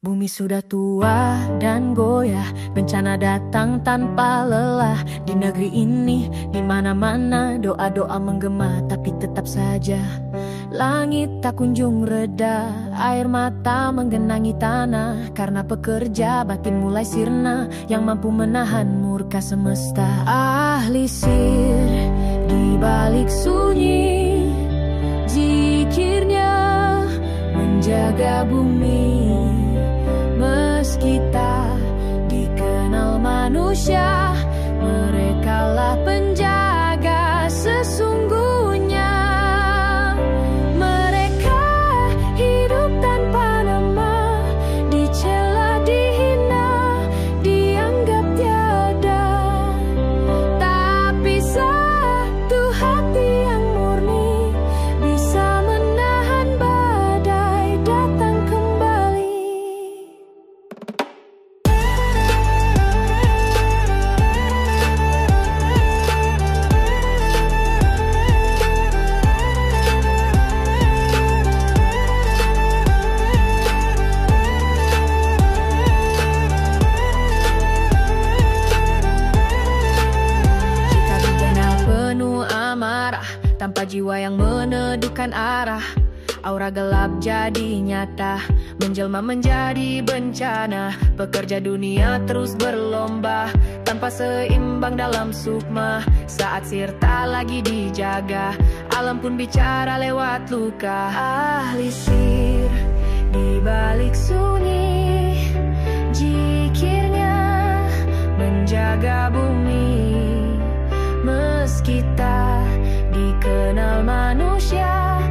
Bumi sudah tua dan goyah, bencana datang tanpa lelah di negeri ini. Di mana-mana doa-doa menggema, tapi tetap saja langit tak kunjung reda. Air mata menggenangi tanah karena pekerja batin mulai sirna yang mampu menahan murka semesta. Ahli sir di balik sunyi, zikirnya menjaga bumi kita dikenal manusia Merekalah penjaga sesungguhnya Aura gelap jadi nyata. Menjelma menjadi bencana. Pekerja dunia terus berlomba. Tanpa seimbang dalam sukma. Saat sirta lagi dijaga. Alam pun bicara lewat luka. Ahli sir di balik sunyi. Jikirnya menjaga bumi. Meski tak dikenal manusia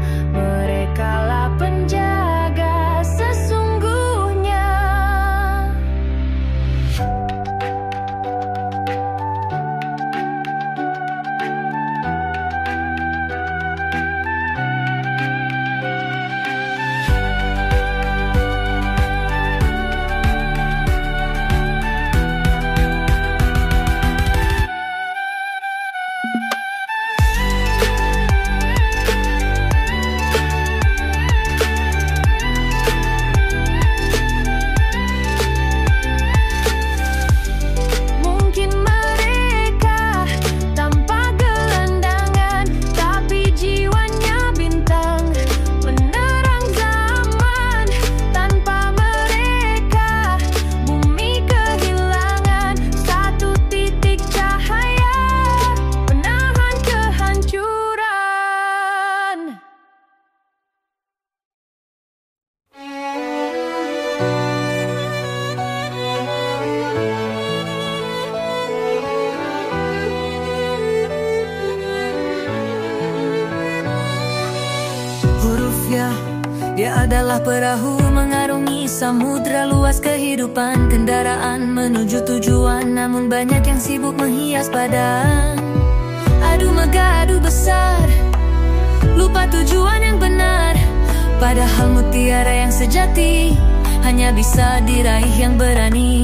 menuju tujuan namun banyak yang sibuk menghias badan. Adu megah, adu besar. Lupa tujuan yang benar. Padahal mutiara yang sejati Hanya bisa diraih yang berani.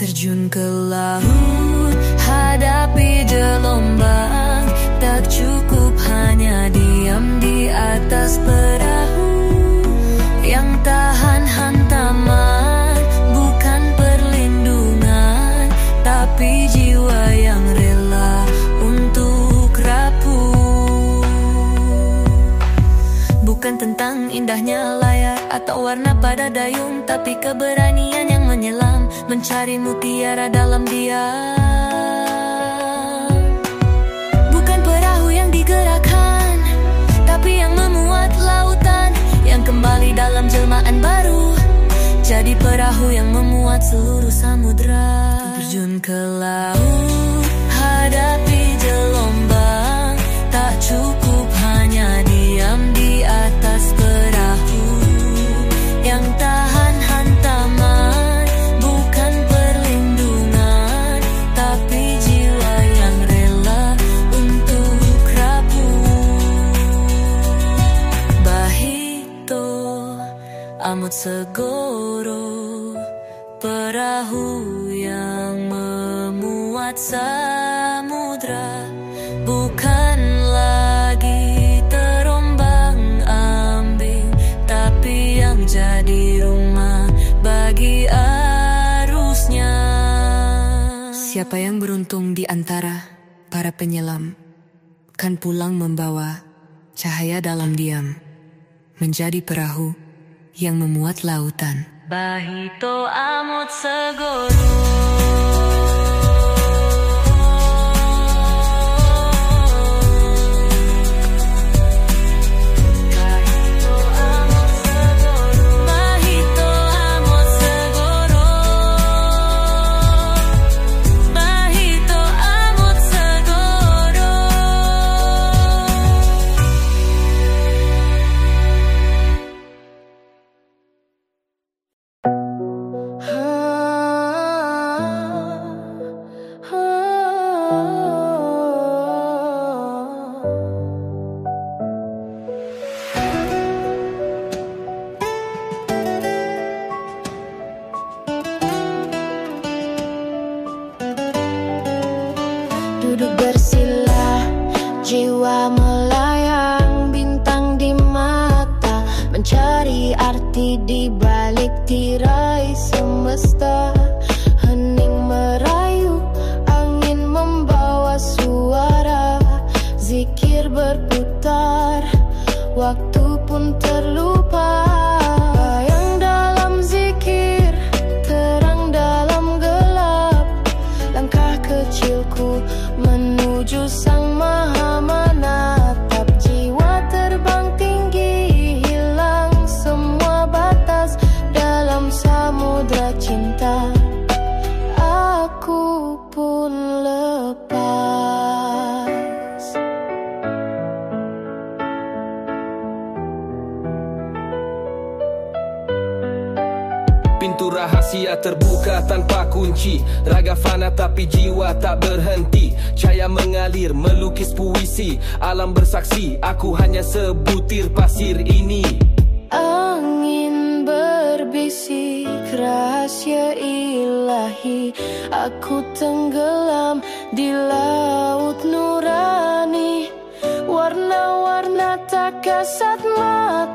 Terjun ke laut Hadapi gelombang. Tak cukup hanya diam di atas perahu warna pada dayung Tapi keberanian yang menyelam Mencari mutiara dalam diam. Digerakkan Tapi yang memuat lautan Yang kembali dalam jelmaan baru. Jadi perahu yang memuat seluruh samudra. Terjun ke laut Hadapi gelombang Tak cukup Amut segoro Perahu yang memuat samudra Bukan lagi terombang ambing Tapi yang menjadi rumah bagi arusnya. Siapa yang beruntung di antara para penyelam kan pulang membawa cahaya dalam diam menjadi perahu yang memuat lautan. Bahito amot segoro. mencari arti di balik tirai semesta. Hening merayu, angin membawa suara. Zikir berputar, waktu benci. Raga fana tapi jiwa tak berhenti. Cahaya mengalir melukis puisi. Alam bersaksi aku hanya sebutir pasir ini. Angin berbisik rahasia ilahi. Aku tenggelam di laut nurani. Warna-warna tak kasat mata.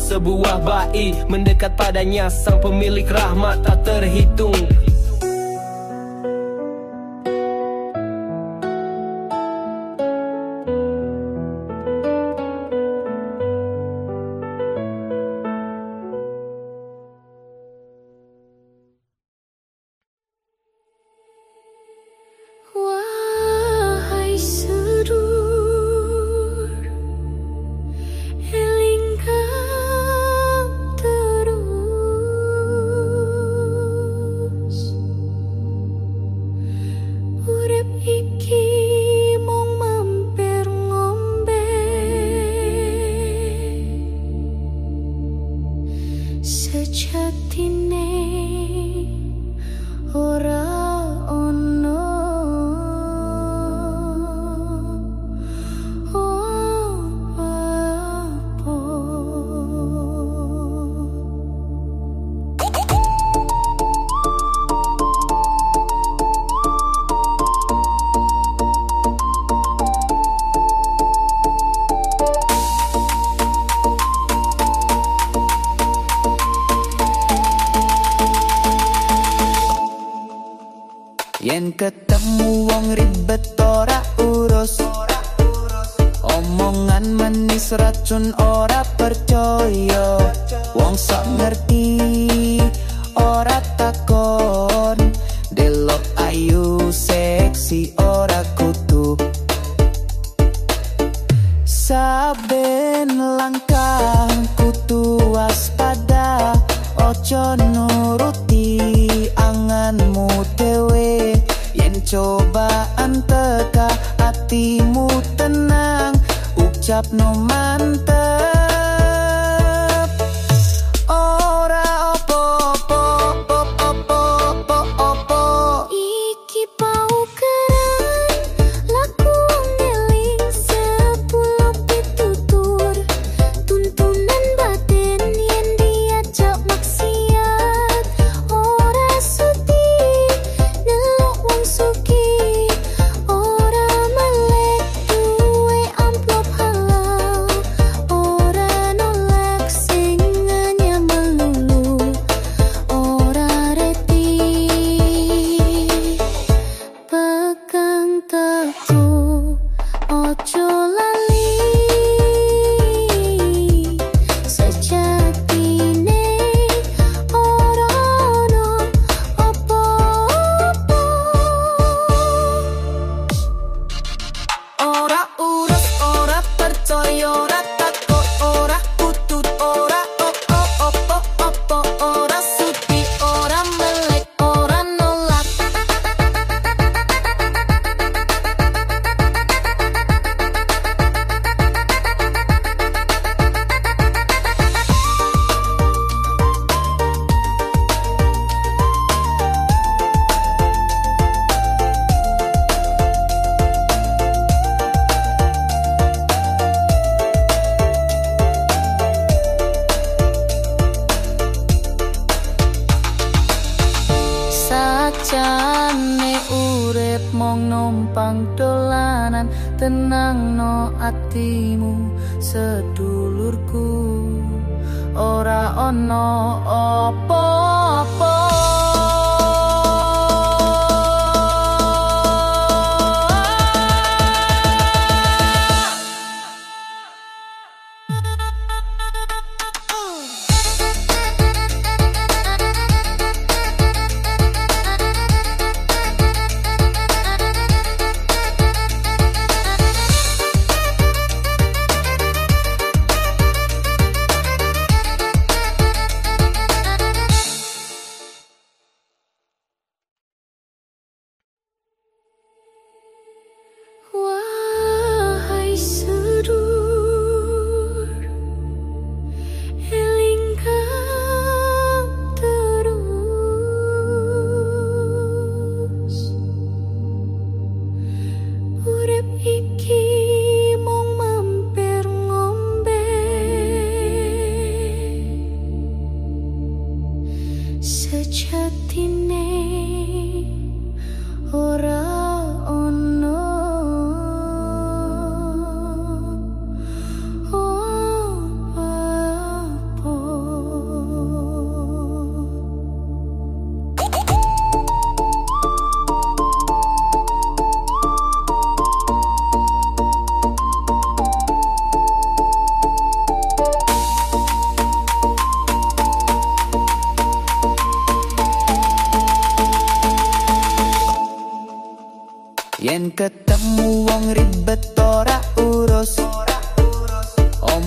Sebuah bayi Mendekat padanya sang pemilik rahmat tak terhitung langkah kutu waspada ojo nuruti anganmu dewe. Yen cobaan teka hatimu tenang. Ucap no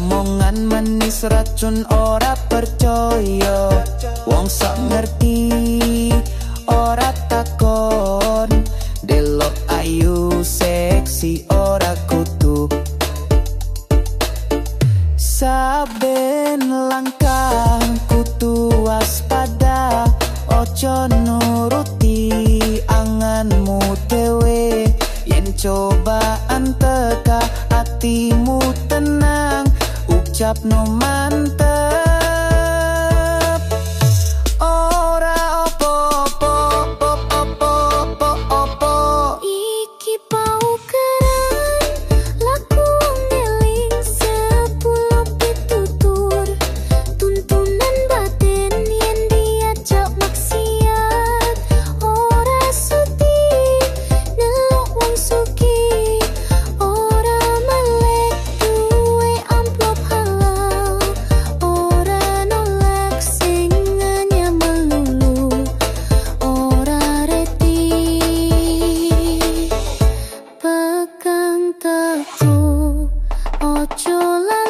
Omongan manis racun ora percaya. Wong sok ngerti ora takon. Delok ayu seksi ora kutu Saben langkah kutu waspada. Ojo nuruti anganmu dewe Yen coba จับนมมันเต 住了。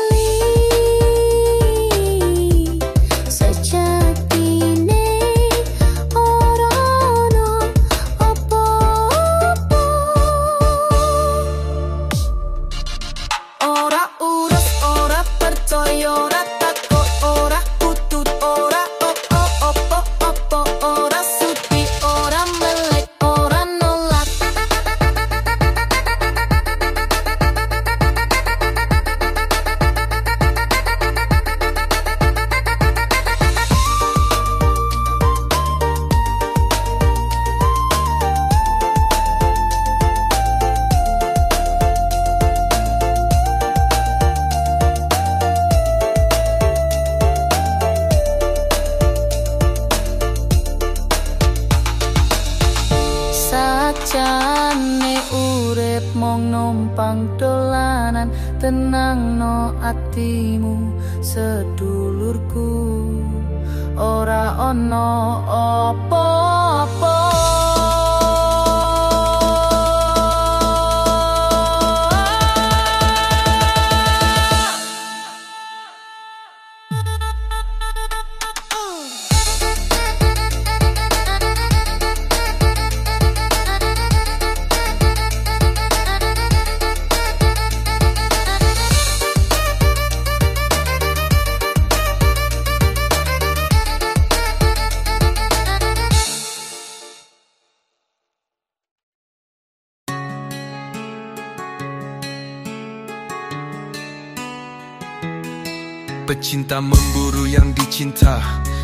Pecinta memburu yang dicinta.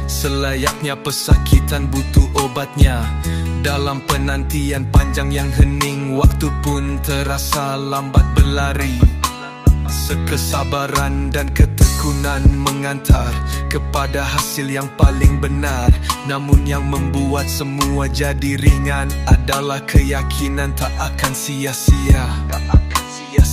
Selayaknya pesakitan butuh obatnya. Dalam penantian panjang yang hening Waktu pun terasa lambat berlari. Sekesabaran dan ketekunan mengantar Kepada hasil yang paling benar. Namun yang membuat semua jadi ringan Adalah keyakinan tak akan sia-sia. Tak akan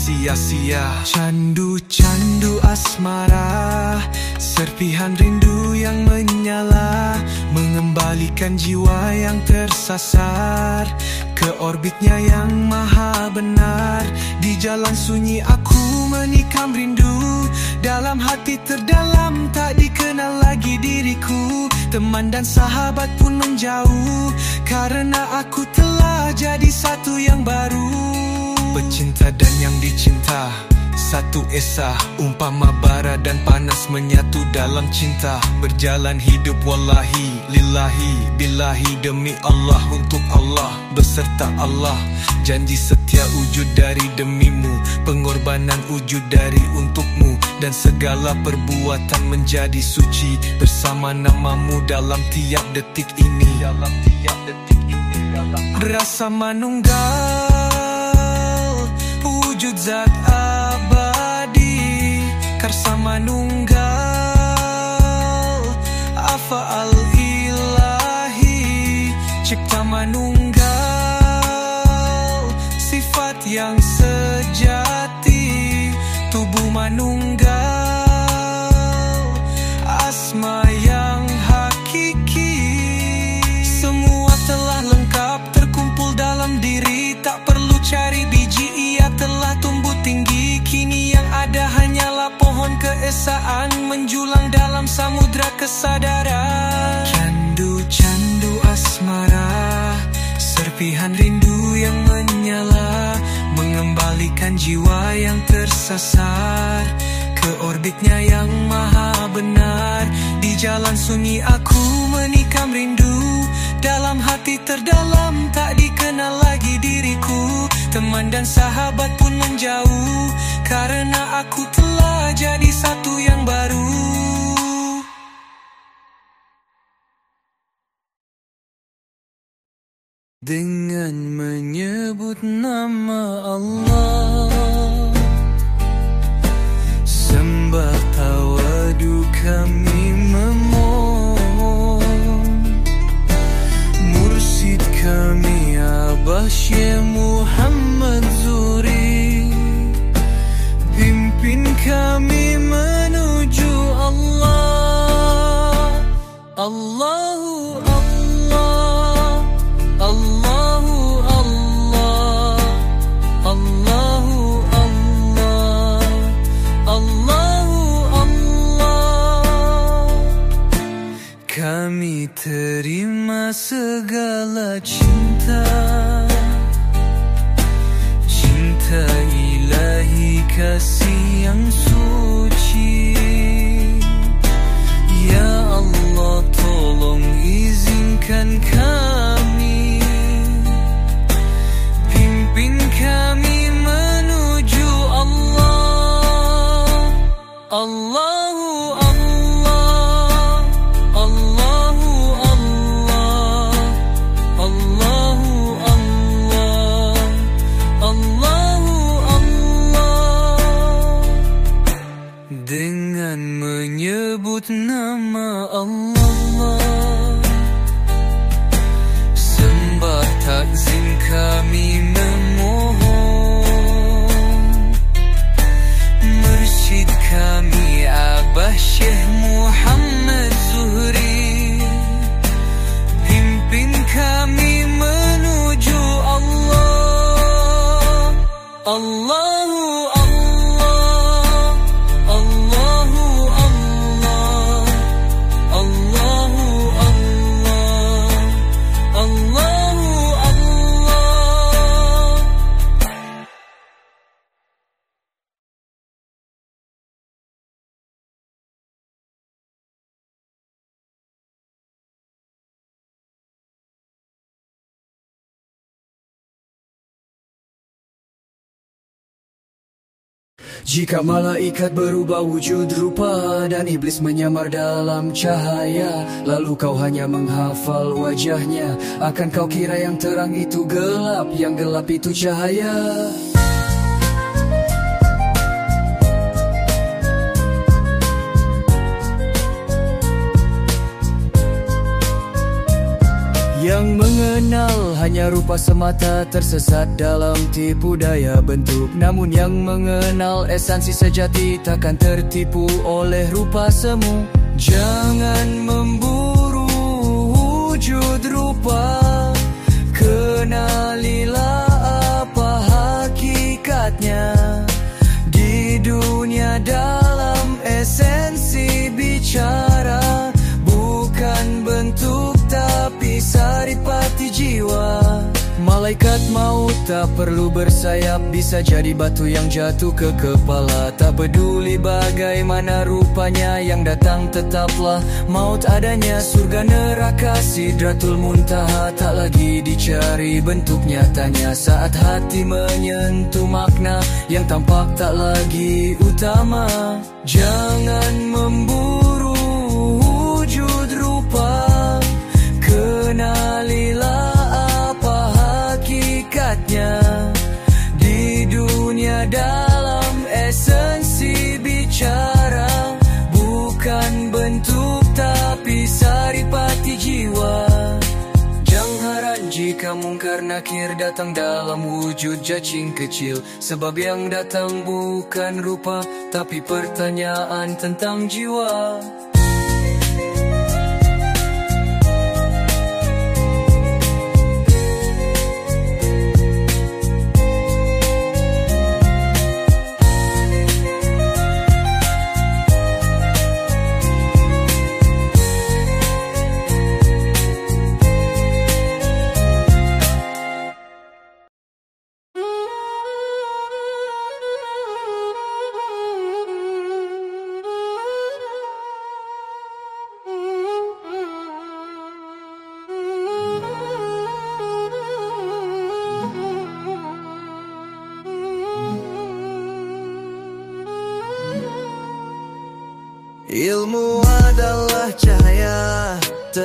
sia-sia. Candu-candu asmara Serpihan rindu yang menyala Mengembalikan jiwa yang tersasar Ke orbitnya yang maha benar. Di jalan sunyi aku menikam rindu Dalam hati terdalam tak dikenal lagi diriku. Teman dan sahabat pun menjauh Karena aku telah jadi satu yang baru Pecinta dan yang dicinta. Satu esa Umpama bara dan panas menyatu dalam cinta. Berjalan hidup wallahi Lillahi Billahi demi Allah Untuk Allah Beserta Allah. Janji setia wujud dari demimu Pengorbanan wujud dari untukmu. Dan segala perbuatan menjadi suci Bersama namamu dalam tiap detik ini. Dalam tiap detik ini Rasa manunggal wujud zat abadi Karsa manunggal. Afa'al ilahi Cipta manunggal. Sifat yang sejati Tubuh manunggal keesaan Menjulang dalam samudra kesadaran. Candu-candu asmara Serpihan rindu yang menyala Mengembalikan jiwa yang tersasar Ke orbitnya yang maha benar. Di jalan sunyi aku menikam rindu Dalam hati terdalam tak dikenal lagi diriku Teman dan sahabat pun menjauh Karena aku telah jadi satu yang baru. Dengan menyebut nama Allah Sembah tawadu kami memohon. Mursid kami Abah Syekh Allahu Allah Allahu Allah Allahu Allah Allahu Allah. Kami terima segala cinta. Cinta ilahi kasih yang suci Jika malaikat berubah wujud rupa dan iblis menyamar dalam cahaya Lalu kau hanya menghafal wajahnya Akan kau kira yang terang itu gelap, yang gelap itu cahaya Yang mengenal hanya rupa semata tersesat dalam tipu daya bentuk. Namun yang mengenal esensi sejati takkan tertipu oleh rupa semu. Jangan memburu wujud rupa. Kenalilah Maut tak perlu bersayap. Bisa jadi batu yang jatuh ke kepala. Tak peduli bagaimana rupanya Yang datang tetaplah maut adanya. Surga neraka sidratul muntaha Tak lagi dicari bentuk nyatanya. Saat hati menyentuh makna Yang tampak tak lagi utama. Jangan memburu wujud rupa. Kenalilah nakir datang dalam wujud cacing kecil. Sebab yang datang bukan rupa Tapi pertanyaan tentang jiwa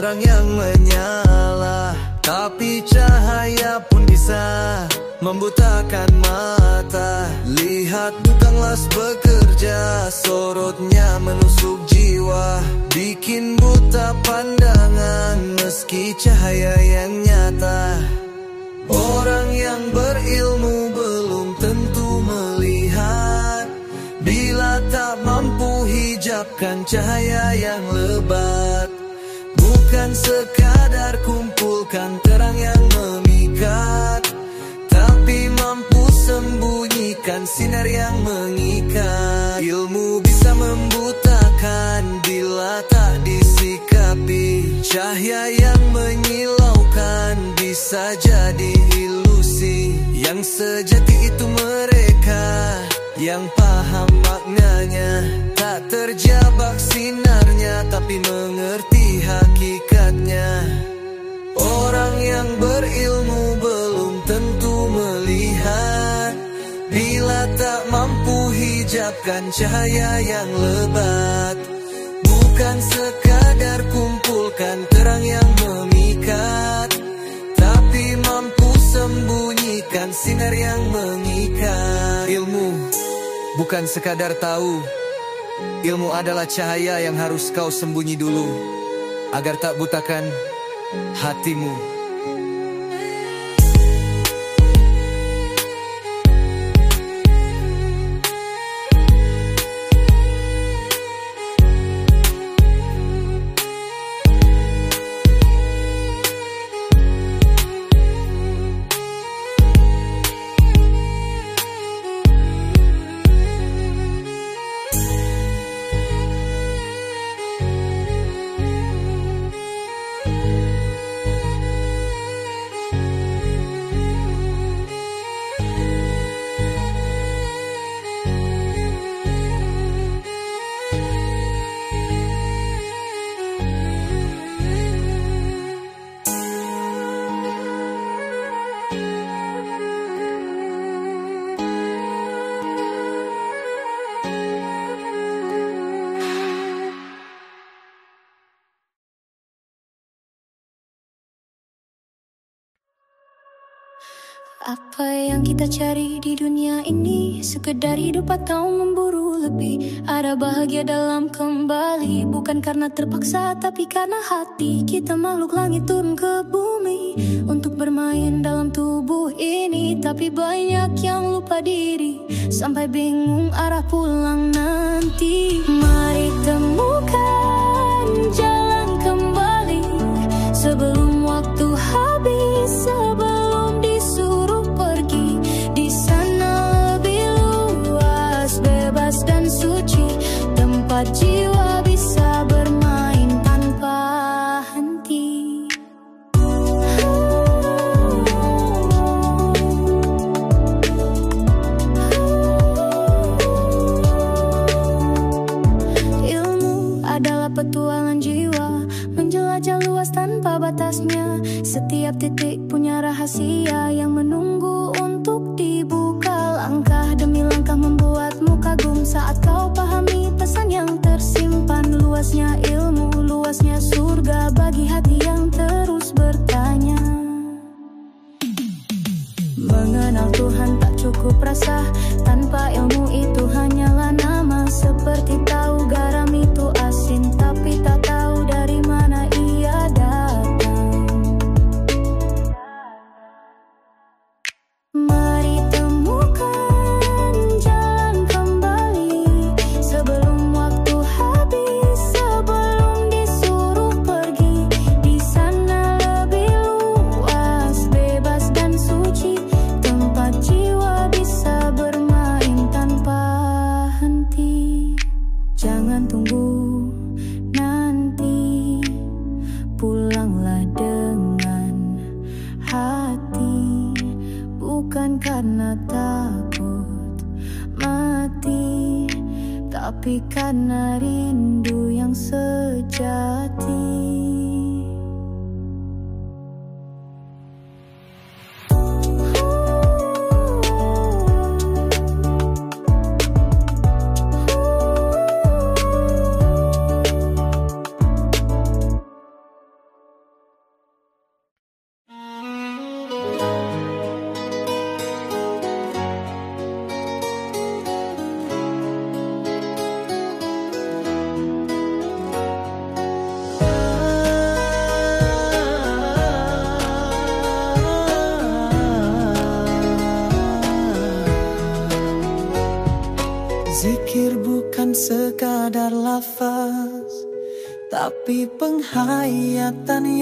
Terang yang menyala Tapi cahaya pun bisa Membutakan mata. Lihat tukang las bekerja Sorotnya menusuk jiwa. Bikin buta pandangan Meski cahaya yang nyata. Orang yang berilmu belum tentu melihat. Bila tak mampu hijabkan cahaya yang lebat Bukan sekadar kumpulkan terang yang memikat Tapi mampu sembunyikan sinar yang mengikat. Ilmu bisa membutakan bila tak disikapi. Cahaya yang menyilaukan bisa jadi ilusi. Yang sejati itu mereka yang paham maknanya. Tak terjebak sinarnya tapi mengerti Orang yang berilmu belum tentu melihat. Bila tak mampu hijabkan cahaya yang lebat. Bukan sekadar kumpulkan terang yang memikat. Tapi mampu sembunyikan sinar yang mengikat. Ilmu bukan sekadar tahu. Ilmu adalah cahaya yang harus kau sembunyi dulu Agar tak butakan hatimu Apa yang kita cari di dunia ini? Sekedar hidup atau memburu lebih? Ada bahagia dalam kembali? Bukan karena terpaksa tapi karena hati. Kita makhluk langit turun ke bumi Untuk bermain dalam tubuh ini. Tapi banyak yang lupa diri. Sampai bingung arah pulang nanti. Mari temukan jalan kembali. Sebelum waktu habis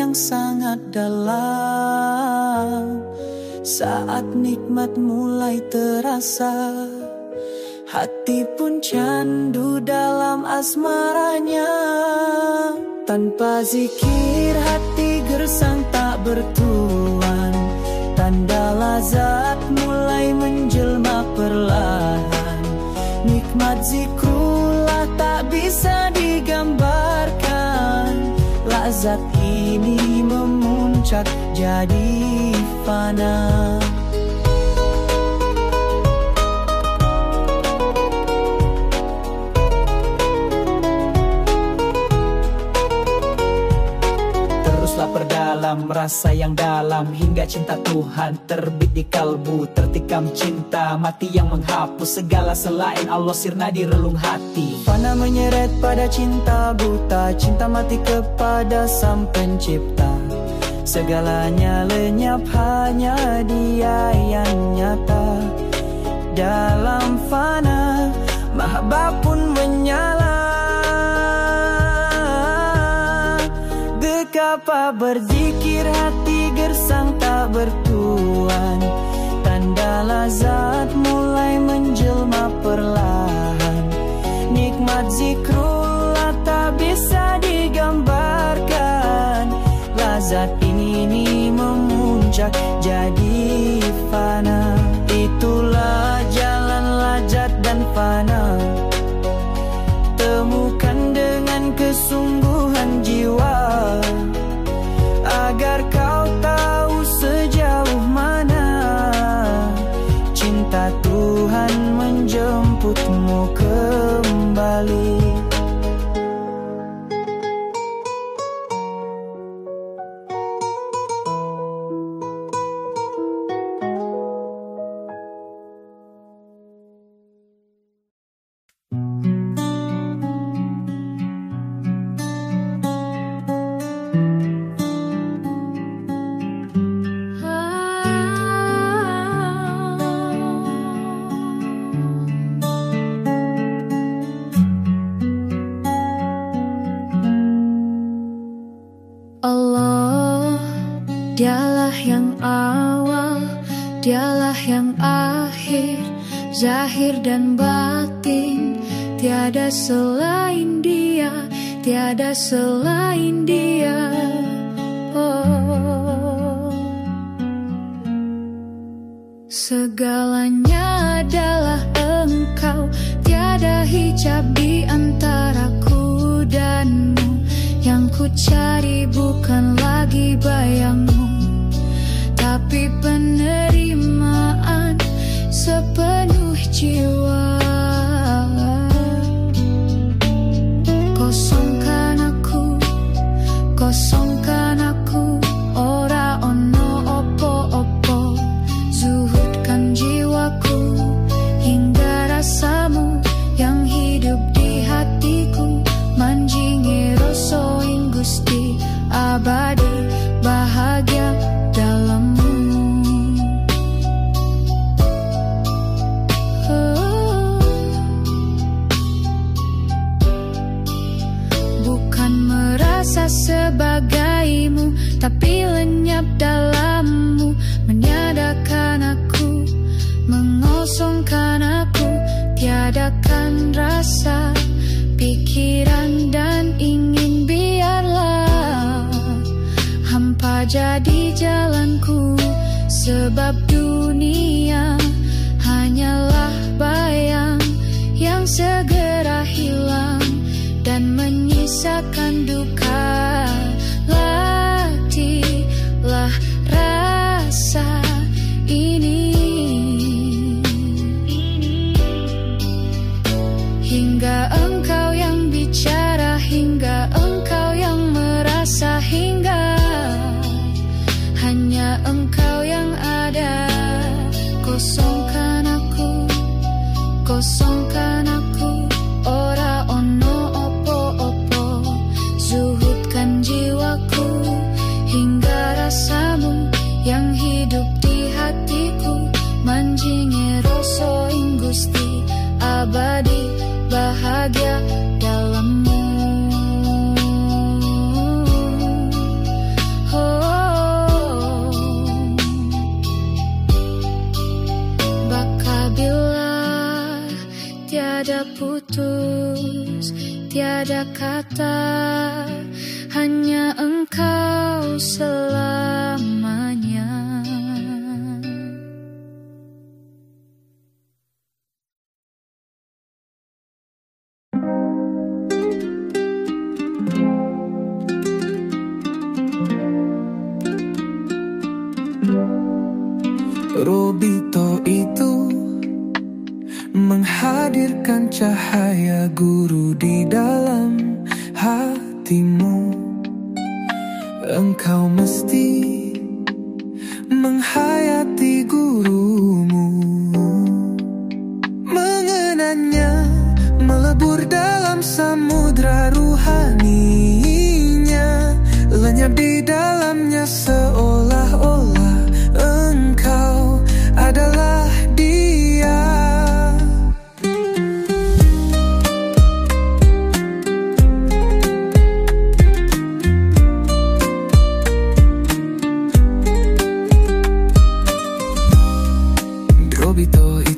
yang sangat dalam. Saat nikmat mulai terasa Hati pun candu dalam asmaranya. Tanpa zikir hati gersang tak bertuan. Tanda lazat mulai menjelma perlahan. Nikmat zikrullah tak bisa digambarkan Lazat ini memuncak jadi fana perdalam rasa yang dalam. Hingga cinta Tuhan terbit di kalbu. Tertikam cinta mati yang menghapus Segala selain Allah sirna di relung hati. Fana menyeret pada cinta buta Cinta mati kepada sang pencipta. Segalanya lenyap hanya dia yang nyata. Dalam fana Mahabbah pun menyala Dekapa berzikir hati gersang tak bertuan? Tanda lazat mulai menjelma perlahan. Nikmat zikrullah tak bisa digambarkan. Lazat ini, ini memuncak jadi fana. Itulah jalan lajat dan fana akhir Zahir dan batin. Tiada selain dia, tiada selain dia. Oh. Segalanya adalah engkau. Tiada hijab di antaraku danmu Yang ku cari bukan lagi bayangmu. Tapi penerimaan sepenuh jiwa dalammu Menyadakan aku Mengosongkan aku. Tiadakan rasa Pikiran dan ingin biarlah Hampa jadi jalanku. Sebab dunia Hanyalah bayang Yang segera hilang Dan menyisakan duka tiada putus, tiada kata, hanya engkau selamanya. hábito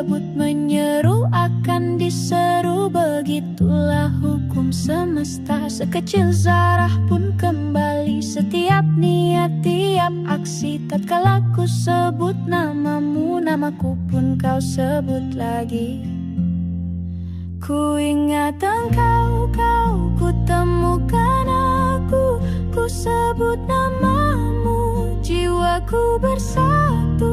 berebut menyeru akan diseru. Begitulah hukum semesta. Sekecil zarah pun kembali. Setiap niat, tiap aksi Tatkala ku sebut namamu Namaku pun kau sebut lagi. Ku ingat engkau, kau ku temukan aku. Ku sebut namamu Jiwaku bersatu.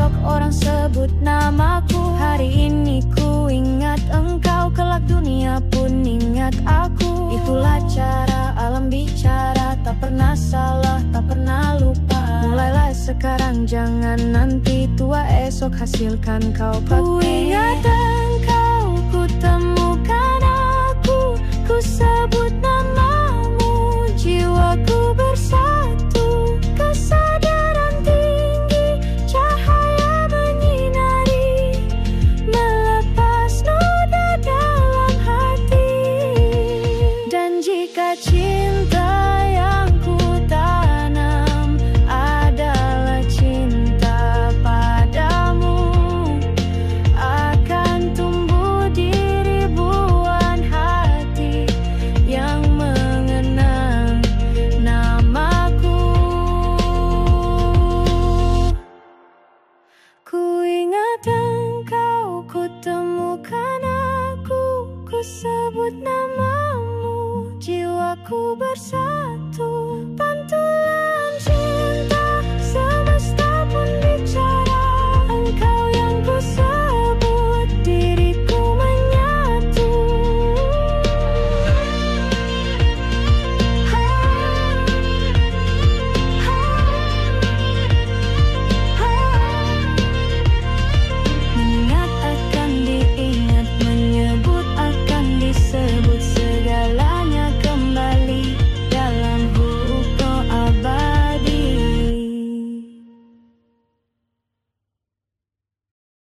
Besok orang sebut namaku. Hari ini ku ingat engkau Kelak dunia pun ingat aku. Itulah cara alam bicara Tak pernah salah, tak pernah lupa. Mulailah sekarang jangan nanti tua esok hasilkan kau pakai. Ku ingat